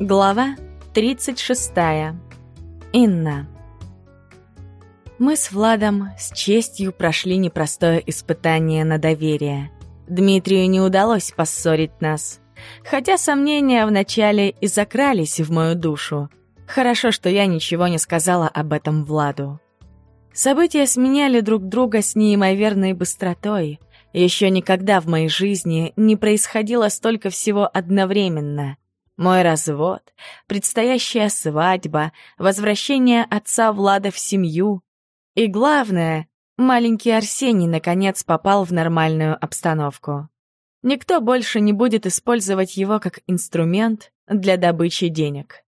Глава 36. Инна. Мы с Владом с честью прошли непростое испытание на доверие. Дмитрию не удалось поссорить нас. Хотя сомнения вначале и закрались в мою душу. Хорошо, что я ничего не сказала об этом Владу. События сменяли друг друга с неимоверной быстротой. Еще никогда в моей жизни не происходило столько всего одновременно. Мой развод, предстоящая свадьба, возвращение отца Влада в семью. И главное, маленький Арсений наконец попал в нормальную обстановку. Никто больше не будет использовать его как инструмент для добычи денег.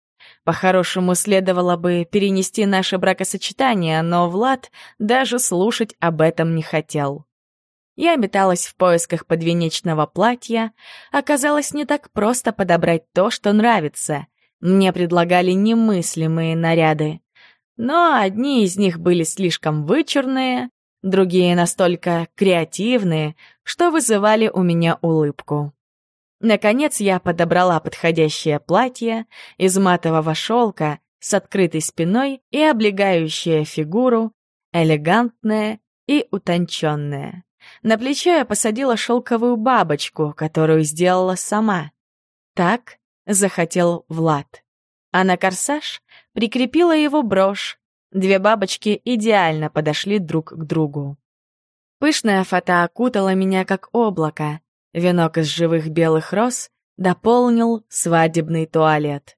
По-хорошему, следовало бы перенести наше бракосочетание, но Влад даже слушать об этом не хотел. Я металась в поисках подвенечного платья. Оказалось не так просто подобрать то, что нравится. Мне предлагали немыслимые наряды. Но одни из них были слишком вычурные, другие настолько креативные, что вызывали у меня улыбку. Наконец я подобрала подходящее платье из матового шелка с открытой спиной и облегающее фигуру, элегантное и утонченное. На плечо я посадила шелковую бабочку, которую сделала сама. Так захотел Влад. А на корсаж прикрепила его брошь. Две бабочки идеально подошли друг к другу. Пышная фата окутала меня как облако. Венок из живых белых роз дополнил свадебный туалет.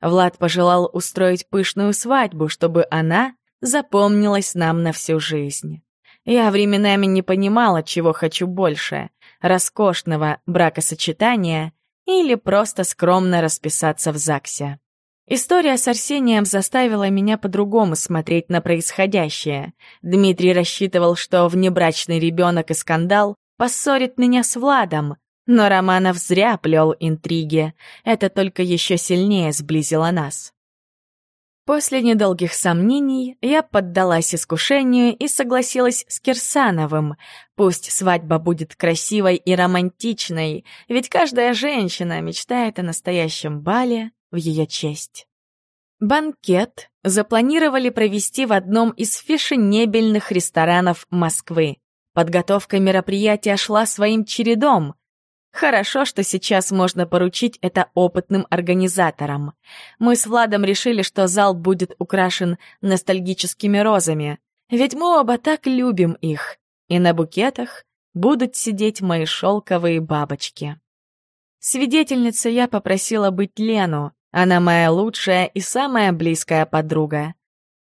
Влад пожелал устроить пышную свадьбу, чтобы она запомнилась нам на всю жизнь. Я временами не понимала, чего хочу больше — роскошного бракосочетания или просто скромно расписаться в ЗАГСе. История с Арсением заставила меня по-другому смотреть на происходящее. Дмитрий рассчитывал, что внебрачный ребенок и скандал поссорит меня с Владом, но Романов зря плел интриги. Это только еще сильнее сблизило нас. После недолгих сомнений я поддалась искушению и согласилась с Кирсановым. Пусть свадьба будет красивой и романтичной, ведь каждая женщина мечтает о настоящем бале в ее честь. Банкет запланировали провести в одном из фешенебельных ресторанов Москвы. Подготовка мероприятия шла своим чередом. Хорошо, что сейчас можно поручить это опытным организаторам. Мы с Владом решили, что зал будет украшен ностальгическими розами, ведь мы оба так любим их, и на букетах будут сидеть мои шелковые бабочки. Свидетельницей я попросила быть Лену, она моя лучшая и самая близкая подруга.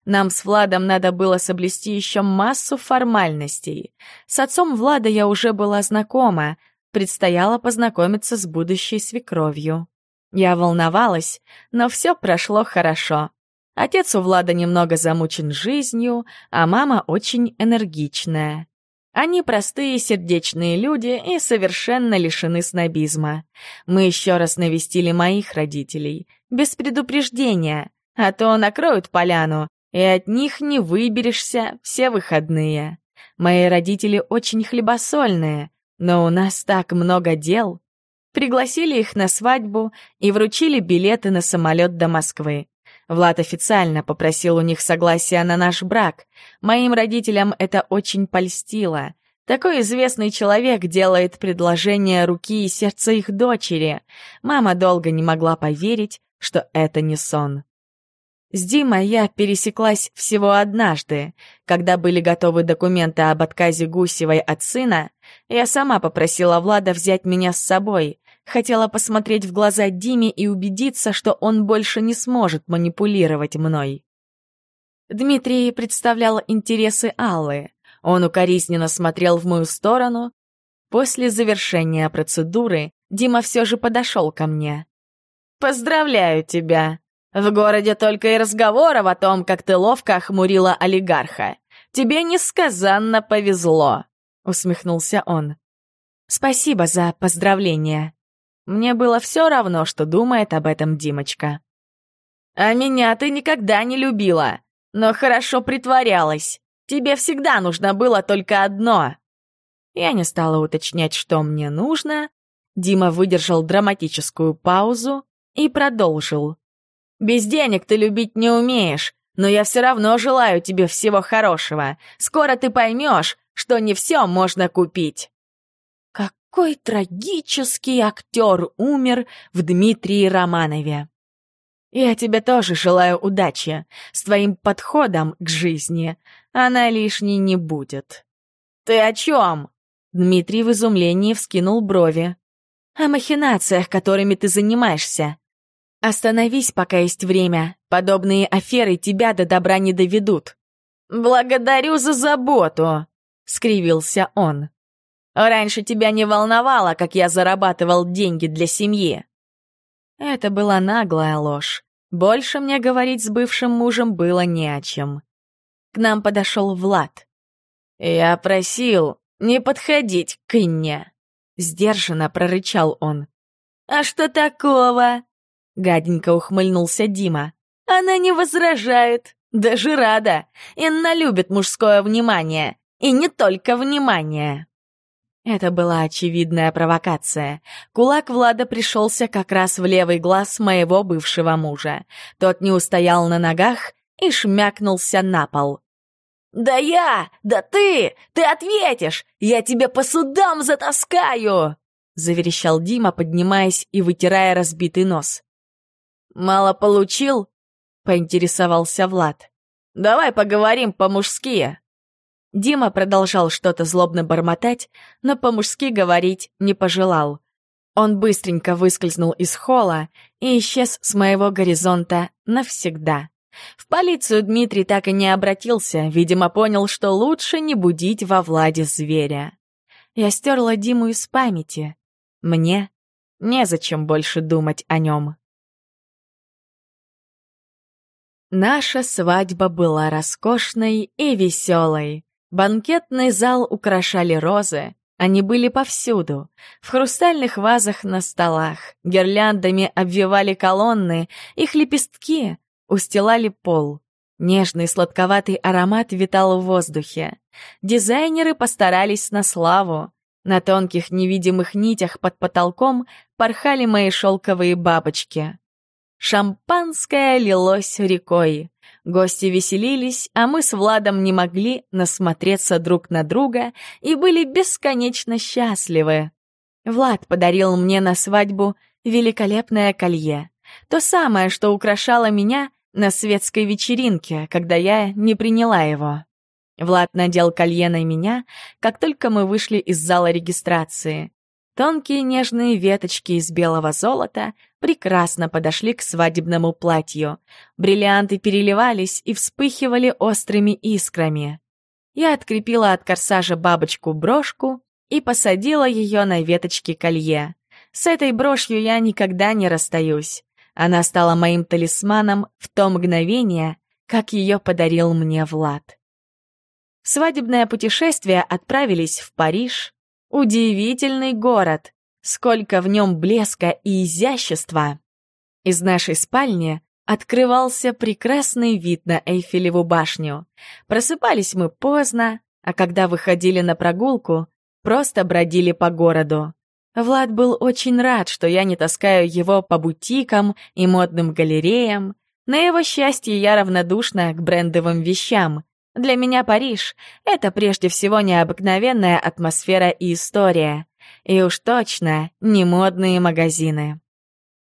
Нам с Владом надо было соблюсти еще массу формальностей. С отцом Влада я уже была знакома, предстояло познакомиться с будущей свекровью. Я волновалась, но все прошло хорошо. Отец у Влада немного замучен жизнью, а мама очень энергичная. Они простые сердечные люди и совершенно лишены снобизма. Мы еще раз навестили моих родителей, без предупреждения, а то накроют поляну, и от них не выберешься все выходные. Мои родители очень хлебосольные, но у нас так много дел. Пригласили их на свадьбу и вручили билеты на самолет до Москвы. Влад официально попросил у них согласия на наш брак. Моим родителям это очень польстило. Такой известный человек делает предложение руки и сердца их дочери. Мама долго не могла поверить, что это не сон. С Димой я пересеклась всего однажды. Когда были готовы документы об отказе Гусевой от сына, я сама попросила Влада взять меня с собой. Хотела посмотреть в глаза Диме и убедиться, что он больше не сможет манипулировать мной. Дмитрий представлял интересы Аллы. Он укоризненно смотрел в мою сторону. После завершения процедуры Дима все же подошел ко мне. «Поздравляю тебя!» В городе только и разговоров о том, как ты ловко охмурила олигарха. Тебе несказанно повезло», — усмехнулся он. «Спасибо за поздравление. Мне было все равно, что думает об этом Димочка». «А меня ты никогда не любила, но хорошо притворялась. Тебе всегда нужно было только одно». Я не стала уточнять, что мне нужно. Дима выдержал драматическую паузу, и продолжил. «Без денег ты любить не умеешь, но я все равно желаю тебе всего хорошего. Скоро ты поймешь, что не все можно купить». Какой трагический актер умер в Дмитрии Романове. Я тебе тоже желаю удачи с твоим подходом к жизни. Она лишней не будет. Ты о чем? Дмитрий в изумлении вскинул брови. О махинациях, которыми ты занимаешься. Остановись, пока есть время. Подобные аферы тебя до добра не доведут. Благодарю за заботу, скривился он. Раньше тебя не волновало, как я зарабатывал деньги для семьи. Это была наглая ложь. Больше мне говорить с бывшим мужем было не о чем. К нам подошел Влад. «Я просил не подходить к Инне», — сдержанно прорычал он. «А что такого?» — гаденько ухмыльнулся Дима. «Она не возражает, даже рада. Инна любит мужское внимание, и не только внимание». Это была очевидная провокация. Кулак Влада пришелся как раз в левый глаз моего бывшего мужа. Тот не устоял на ногах и шмякнулся на пол. «Да я! Да ты! Ты ответишь! Я тебя по судам затаскаю!» Заверещал Дима, поднимаясь и вытирая разбитый нос. «Мало получил?» — поинтересовался Влад. «Давай поговорим по-мужски». Дима продолжал что-то злобно бормотать, но по-мужски говорить не пожелал. Он быстренько выскользнул из холла и исчез с моего горизонта навсегда. В полицию Дмитрий так и не обратился, видимо, понял, что лучше не будить во Владе зверя. Я стерла Диму из памяти. Мне незачем больше думать о нем. Наша свадьба была роскошной и веселой. Банкетный зал украшали розы. Они были повсюду. В хрустальных вазах на столах, гирляндами обвивали колонны, их лепестки устилали пол. Нежный сладковатый аромат витал в воздухе. Дизайнеры постарались на славу. На тонких невидимых нитях под потолком порхали мои шелковые бабочки. Шампанское лилось рекой. Гости веселились, а мы с Владом не могли насмотреться друг на друга и были бесконечно счастливы. Влад подарил мне на свадьбу великолепное колье. То самое, что украшало меня на светской вечеринке, когда я не приняла его. Влад надел колье на меня, как только мы вышли из зала регистрации. Тонкие нежные веточки из белого золота прекрасно подошли к свадебному платью. Бриллианты переливались и вспыхивали острыми искрами. Я открепила от корсажа бабочку-брошку и посадила ее на веточки колье. С этой брошью я никогда не расстаюсь. Она стала моим талисманом в то мгновение, как ее подарил мне Влад. В свадебное путешествие отправились в Париж, Удивительный город! Сколько в нем блеска и изящества! Из нашей спальни открывался прекрасный вид на Эйфелеву башню. Просыпались мы поздно, а когда выходили на прогулку, просто бродили по городу. Влад был очень рад, что я не таскаю его по бутикам и модным галереям. На его счастье я равнодушна к брендовым вещам, для меня Париж — это прежде всего необыкновенная атмосфера и история. И уж точно не модные магазины.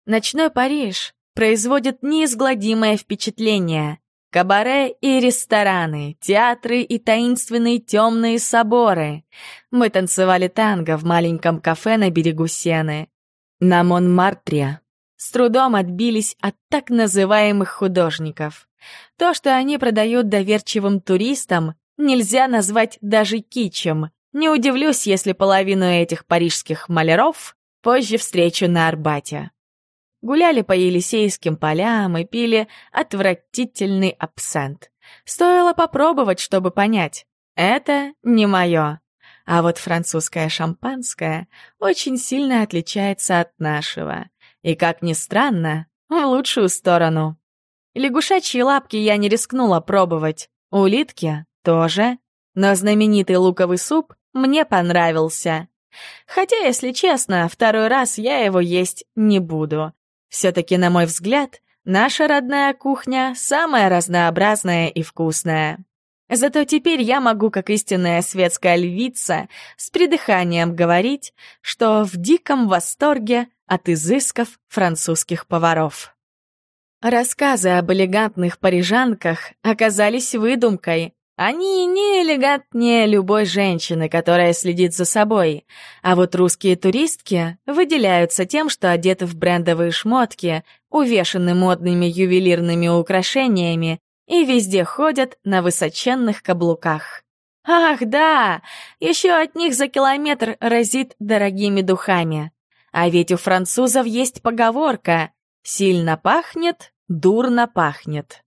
Ночной Париж производит неизгладимое впечатление. Кабаре и рестораны, театры и таинственные темные соборы. Мы танцевали танго в маленьком кафе на берегу Сены. На Монмартре с трудом отбились от так называемых художников. То, что они продают доверчивым туристам, нельзя назвать даже кичем. Не удивлюсь, если половину этих парижских маляров позже встречу на Арбате. Гуляли по Елисейским полям и пили отвратительный абсент. Стоило попробовать, чтобы понять. Это не мое. А вот французское шампанское очень сильно отличается от нашего. И, как ни странно, в лучшую сторону. Лягушачьи лапки я не рискнула пробовать. Улитки тоже. Но знаменитый луковый суп мне понравился. Хотя, если честно, второй раз я его есть не буду. Все-таки, на мой взгляд, наша родная кухня самая разнообразная и вкусная. Зато теперь я могу, как истинная светская львица, с придыханием говорить, что в диком восторге от изысков французских поваров. Рассказы об элегантных парижанках оказались выдумкой. Они не элегантнее любой женщины, которая следит за собой. А вот русские туристки выделяются тем, что одеты в брендовые шмотки, увешаны модными ювелирными украшениями и везде ходят на высоченных каблуках. Ах, да, еще от них за километр разит дорогими духами. А ведь у французов есть поговорка Сильно пахнет, дурно пахнет.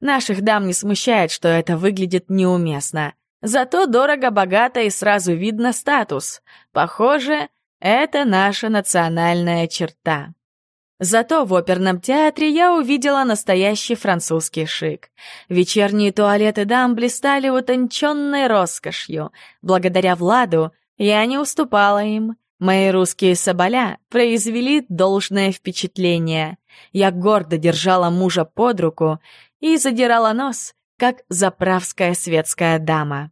Наших дам не смущает, что это выглядит неуместно. Зато дорого-богато и сразу видно статус. Похоже, это наша национальная черта. Зато в оперном театре я увидела настоящий французский шик. Вечерние туалеты дам блистали утонченной роскошью. Благодаря Владу я не уступала им. Мои русские соболя произвели должное впечатление. Я гордо держала мужа под руку и задирала нос, как заправская светская дама.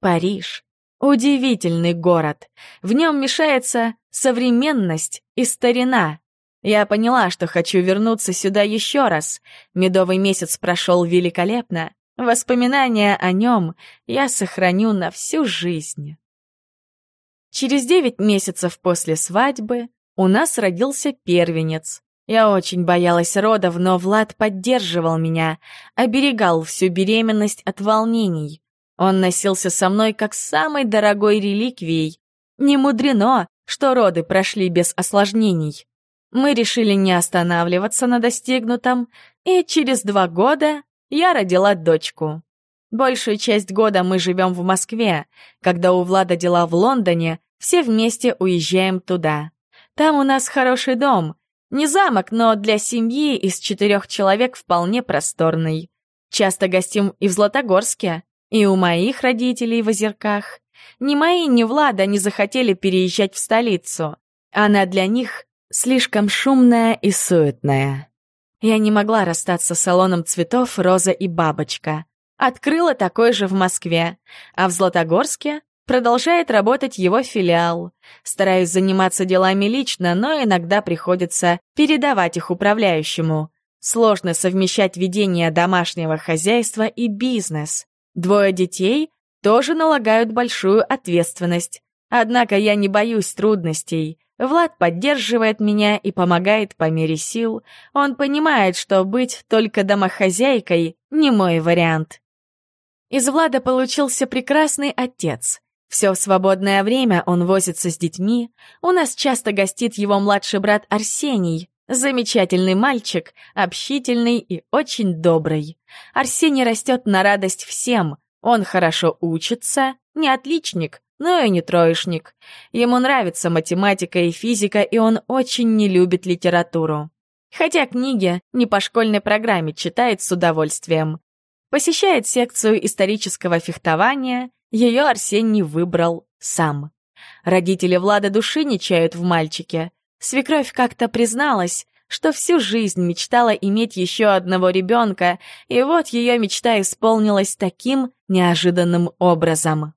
Париж — удивительный город. В нем мешается современность и старина. Я поняла, что хочу вернуться сюда еще раз. Медовый месяц прошел великолепно. Воспоминания о нем я сохраню на всю жизнь. Через девять месяцев после свадьбы у нас родился первенец. Я очень боялась родов, но Влад поддерживал меня, оберегал всю беременность от волнений. Он носился со мной как с самой дорогой реликвией. Не мудрено, что роды прошли без осложнений. Мы решили не останавливаться на достигнутом, и через два года я родила дочку. Большую часть года мы живем в Москве. Когда у Влада дела в Лондоне, все вместе уезжаем туда. Там у нас хороший дом. Не замок, но для семьи из четырех человек вполне просторный. Часто гостим и в Златогорске, и у моих родителей в Озерках. Ни мои, ни Влада не захотели переезжать в столицу. Она для них слишком шумная и суетная. Я не могла расстаться с салоном цветов «Роза и бабочка». Открыла такой же в Москве, а в Златогорске продолжает работать его филиал. Стараюсь заниматься делами лично, но иногда приходится передавать их управляющему. Сложно совмещать ведение домашнего хозяйства и бизнес. Двое детей тоже налагают большую ответственность. Однако я не боюсь трудностей. Влад поддерживает меня и помогает по мере сил. Он понимает, что быть только домохозяйкой — не мой вариант. Из Влада получился прекрасный отец. Все свободное время он возится с детьми. У нас часто гостит его младший брат Арсений. Замечательный мальчик, общительный и очень добрый. Арсений растет на радость всем. Он хорошо учится, не отличник, но и не троечник. Ему нравится математика и физика, и он очень не любит литературу. Хотя книги не по школьной программе читает с удовольствием. Посещает секцию исторического фехтования, ее Арсений выбрал сам. Родители Влада души не чают в мальчике. Свекровь как-то призналась, что всю жизнь мечтала иметь еще одного ребенка, и вот ее мечта исполнилась таким неожиданным образом.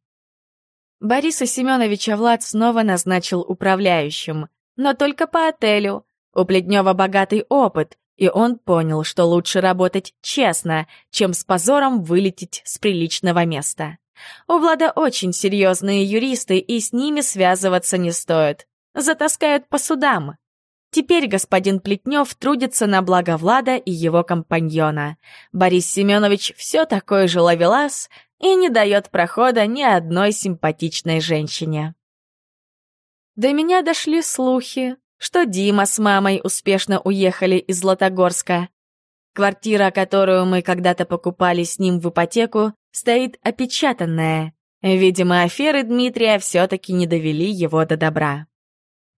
Бориса Семеновича Влад снова назначил управляющим, но только по отелю. У Плетнева богатый опыт, и он понял, что лучше работать честно, чем с позором вылететь с приличного места. У Влада очень серьезные юристы, и с ними связываться не стоит. Затаскают по судам. Теперь господин Плетнев трудится на благо Влада и его компаньона. Борис Семенович все такой же ловелас и не дает прохода ни одной симпатичной женщине. До меня дошли слухи, что Дима с мамой успешно уехали из Златогорска. Квартира, которую мы когда-то покупали с ним в ипотеку, стоит опечатанная. Видимо, аферы Дмитрия все-таки не довели его до добра.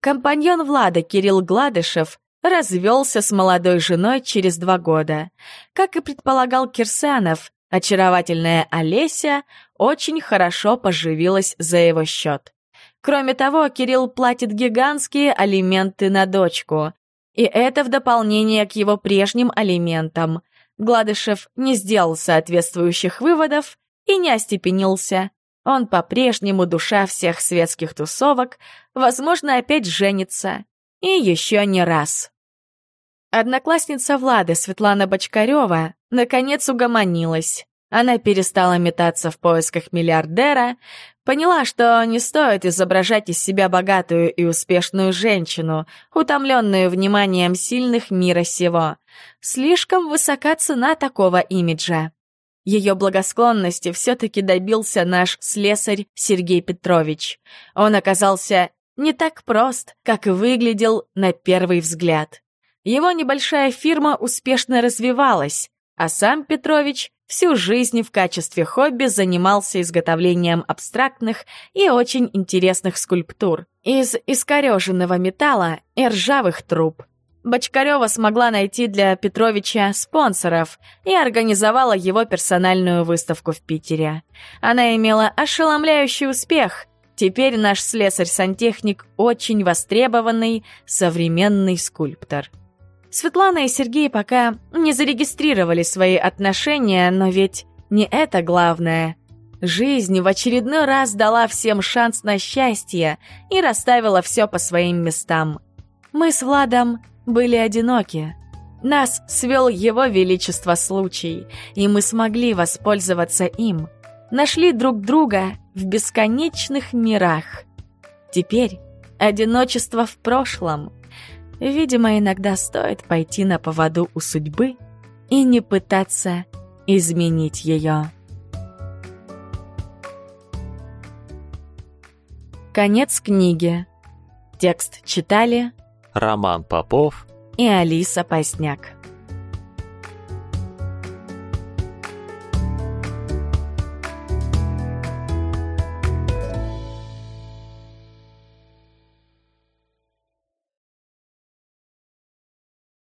Компаньон Влада Кирилл Гладышев развелся с молодой женой через два года. Как и предполагал Кирсанов, очаровательная Олеся очень хорошо поживилась за его счет. Кроме того, Кирилл платит гигантские алименты на дочку. И это в дополнение к его прежним алиментам. Гладышев не сделал соответствующих выводов и не остепенился. Он по-прежнему душа всех светских тусовок, возможно, опять женится. И еще не раз. Одноклассница Влады, Светлана Бочкарева, наконец угомонилась. Она перестала метаться в поисках миллиардера, поняла, что не стоит изображать из себя богатую и успешную женщину, утомленную вниманием сильных мира сего. Слишком высока цена такого имиджа. Ее благосклонности все-таки добился наш слесарь Сергей Петрович. Он оказался не так прост, как выглядел на первый взгляд. Его небольшая фирма успешно развивалась, а сам Петрович всю жизнь в качестве хобби занимался изготовлением абстрактных и очень интересных скульптур из искореженного металла и ржавых труб. Бочкарева смогла найти для Петровича спонсоров и организовала его персональную выставку в Питере. Она имела ошеломляющий успех. Теперь наш слесарь-сантехник очень востребованный современный скульптор. Светлана и Сергей пока не зарегистрировали свои отношения, но ведь не это главное. Жизнь в очередной раз дала всем шанс на счастье и расставила все по своим местам. Мы с Владом были одиноки. Нас свел его величество случай, и мы смогли воспользоваться им. Нашли друг друга в бесконечных мирах. Теперь одиночество в прошлом — Видимо, иногда стоит пойти на поводу у судьбы и не пытаться изменить ее. Конец книги. Текст читали Роман Попов и Алиса Поздняк.